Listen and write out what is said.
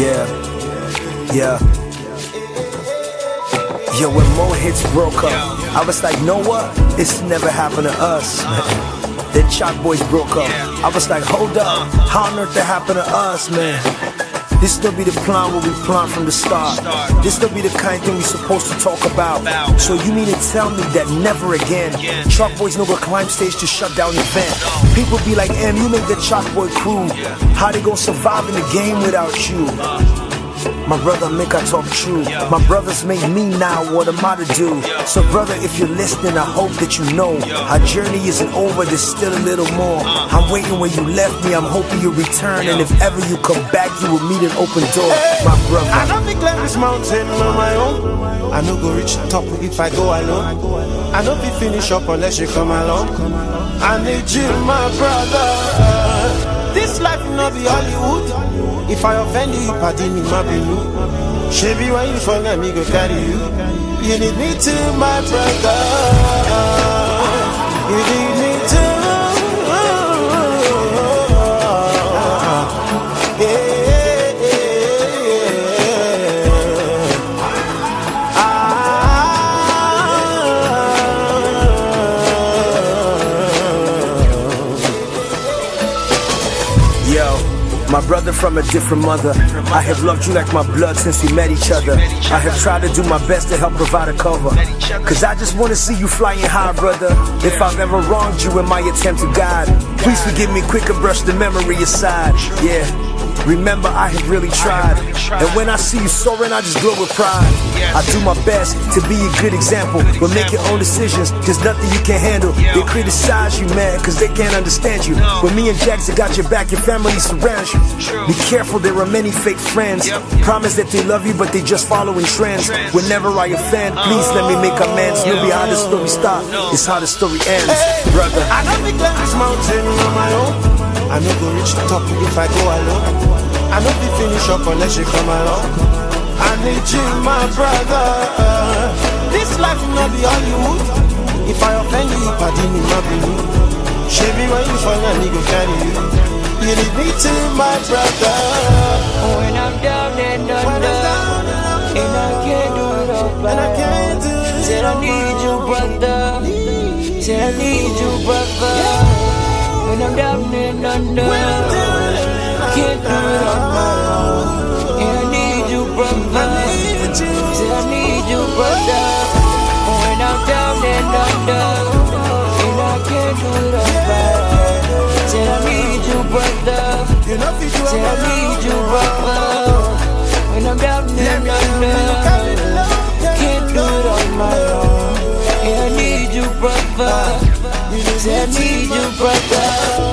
Yeah, yeah. Yo, when Mo' Hits broke up, I was like, know what? It's never happened to us. then Chalk Boys broke up. I was like, hold up, how on earth that happened to us, man? This still be the plan what we plan from the start. This still be the kind thing we supposed to talk about. So you mean to tell me that never again? Chalk Boys no go climb stage to shut down the event. People be like, M, you make the Chalk Boy crew. How they gonna survive in the game without you? My brother, make I talk true. My brothers make me now what am I to do? So, brother, if you're listening, I hope that you know our journey isn't over, there's still a little more. I'm waiting where you left me, I'm hoping you return. And if ever you come back, you will meet an open door. My brother. I don't think climb this mountain on my own. I no go reach the top if I go alone. I don't be finish up unless you come along. I need you, my brother. This life will not be Hollywood. If I offend you, you pardon me, my binu. Shabby, when you let me go carry you. You need me too, my brother. Brother from a different mother. I have loved you like my blood since we met each other. I have tried to do my best to help provide a cover. Cause I just wanna see you flying high, brother. If I've ever wronged you in my attempt to guide, please forgive me quick and brush the memory aside. Yeah. Remember, I have really tried. And when I see you soaring, I just glow with pride. I do my best to be a good example, but make your own decisions. There's nothing you can handle. They criticize you, man, cause they can't understand you. But me and Jackson got your back, your family surrounds you. Be careful, there are many fake friends. Promise that they love you, but they just following trends. Whenever I offend, please let me make amends. No be how the story start, it's how the story ends, brother. I don't think climb this mountain on my own. I no go reach the top if I go alone. I no be finish up unless you come along. I need you, my brother. This life will not be Hollywood. If I offend you, pardon me, my baby. Shabby, when you fall, I go carry you. You need me too, my brother. When I'm down and under, and I can't do it all by can't do it. Said I need you, brother. Said I need you, brother. When I'm down and under, and and I can't do I need you, brother. I need you, brother. When I'm down and can't do it on my own. Yeah, I need you, I need you, brother.